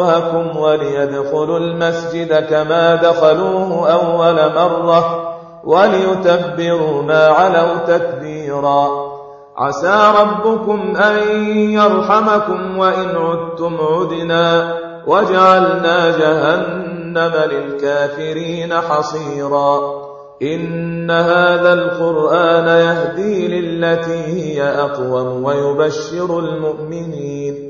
وجوهكم وليدخلوا المسجد كما دخلوه أول مرة وليتبروا ما علوا تتبيرا عسى ربكم أن يرحمكم وإن عدتم عدنا وجعلنا جهنم للكافرين حصيرا. إن هذا القرآن يهدي للتي هي أقوم ويبشر المؤمنين.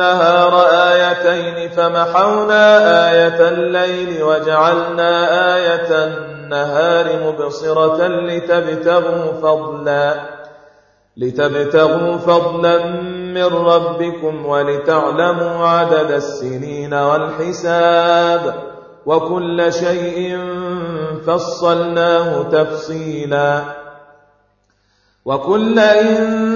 آيتين فمحونا آية الليل وجعلنا آية النهار مبصرة لتبتغوا فضلا لتبتغوا فضلا من ربكم ولتعلموا عدد السنين والحساب وكل شيء فصلناه تفصيلا وكل إنسان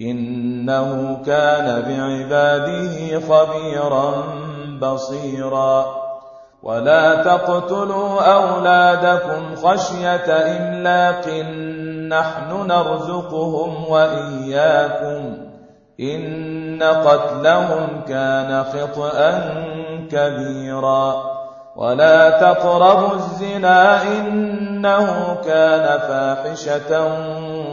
إنه كان بعباده خبيرا بصيرا. ولا تقتلوا أولادكم خشية إملاق. نحن نرزقهم وإياكم. إن قتلهم كان خطأ كبيرا. ولا تقربوا الزنا. إنه كان فاحشة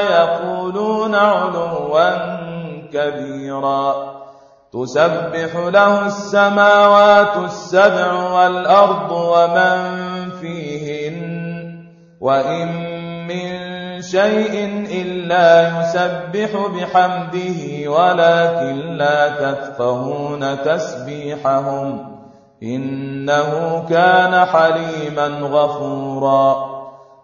يقولون علوا كبيرا. تسبح له السماوات السبع والأرض ومن فيهن وإن من شيء إلا يسبح بحمده ولكن لا تفقهون تسبيحهم. إنه كان حليما غفورا.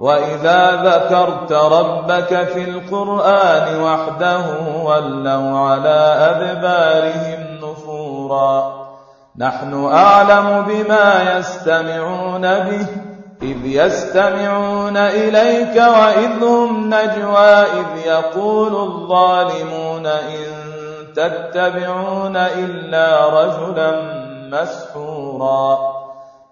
وإذا ذكرت ربك في القرآن وحده ولوا على أدبارهم نفورا نحن أعلم بما يستمعون به إذ يستمعون إليك وإذ هم نجوى إذ يقول الظالمون إن تتبعون إلا رجلا مسحورا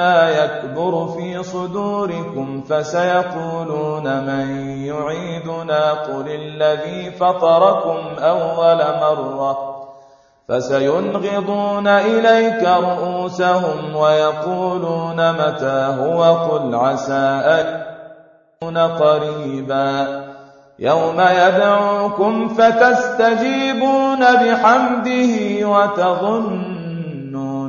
يكبر في صدوركم فسيقولون من يعيدنا قل الذي فطركم أول مرة فسينغضون إليك رؤوسهم ويقولون متى هو قل عسى أن يكون قريبا يوم يدعوكم فتستجيبون بحمده وتظنون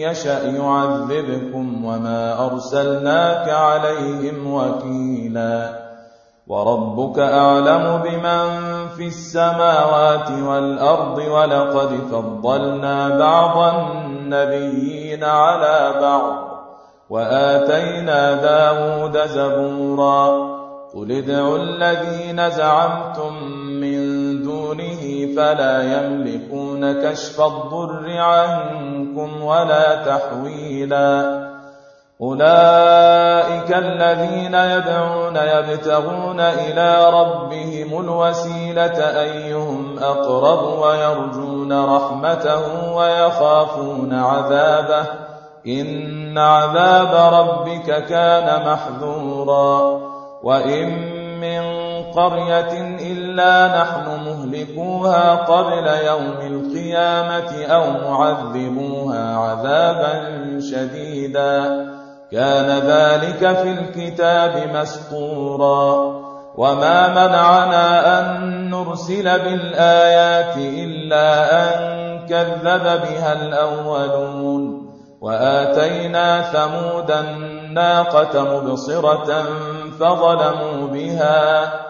يشأ يعذبكم وما أرسلناك عليهم وكيلا. وربك أعلم بمن في السماوات والأرض ولقد فضلنا بعض النبيين على بعض وآتينا داود زبورا. قل ادعوا الذين زعمتم من دونه فلا يملكون كشف الضر عنكم ولا تحويلا. أولئك الذين يدعون يبتغون إلى ربهم الوسيلة أيهم أقرب ويرجون رحمته ويخافون عذابه. إن عذاب ربك كان محذورا. وإن من قرية إلا نحن مهلكوها قبل يوم القيامة أو معذبوها عذابا شديدا. كان ذلك في الكتاب مسطورا. وما منعنا أن نرسل بالآيات إلا أن كذب بها الأولون. وآتينا ثمود الناقة مبصرة فظلموا بها.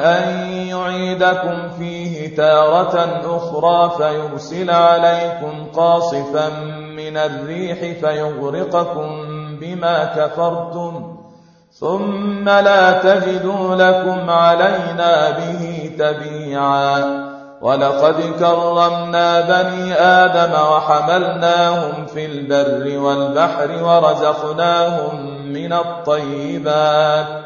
أن يعيدكم فيه تارة أخرى فيرسل عليكم قاصفا من الريح فيغرقكم بما كفرتم ثم لا تجدوا لكم علينا به تبيعا ولقد كرمنا بني آدم وحملناهم في البر والبحر ورزقناهم من الطيبات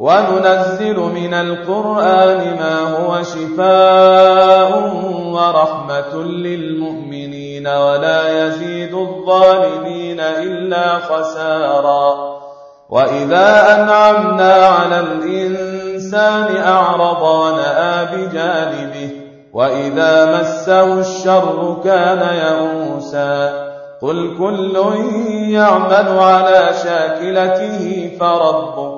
وننزل من القرآن ما هو شفاء ورحمة للمؤمنين ولا يزيد الظالمين إلا خسارا. وإذا أنعمنا على الإنسان أعرض ونأى بجانبه وإذا مسه الشر كان يئوسا. قل كل يعمل على شاكلته فربكم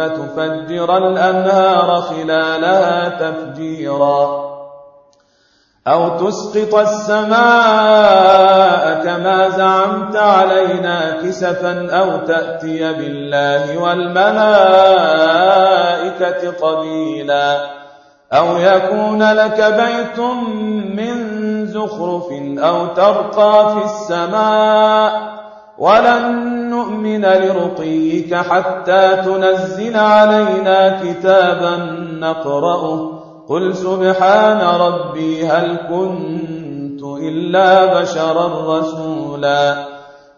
فتفجر الأنهار خلالها تفجيرا. أو تسقط السماء كما زعمت علينا كسفا أو تأتي بالله والملائكة قبيلا. أو يكون لك بيت من زخرف أو ترقى في السماء ولن نؤمن لرقيك حتى تنزل علينا كتابا نقرأه. قل سبحان ربي هل كنت إلا بشرا رسولا.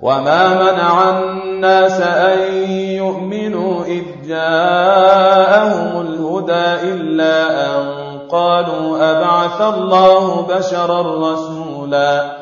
وما منع الناس أن يؤمنوا إذ جاءهم الهدى إلا أن قالوا أبعث الله بشرا رسولا.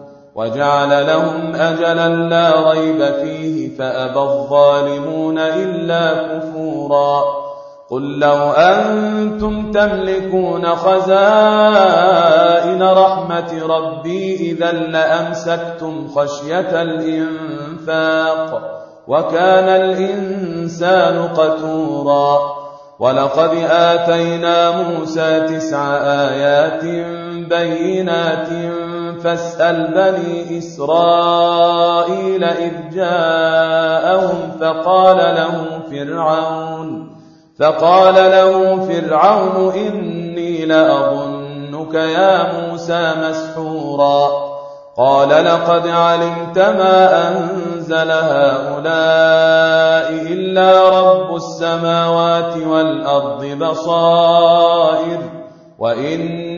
وجعل لهم أجلا لا ريب فيه فأبى الظالمون إلا كفورا. قل لو أنتم تملكون خزائن رحمة ربي إذا لأمسكتم خشية الإنفاق وكان الإنسان قتورا. ولقد آتينا موسى تسع آيات بينات فاسأل بني إسرائيل إذ جاءهم فقال له فرعون فقال له فرعون إني لأظنك يا موسى مسحورا. قال لقد علمت ما أنزل هؤلاء إلا رب السماوات والأرض بصائر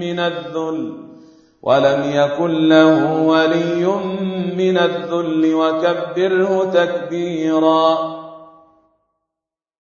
من الذل ولم يكن له ولي من الذل وكبره تكبيرا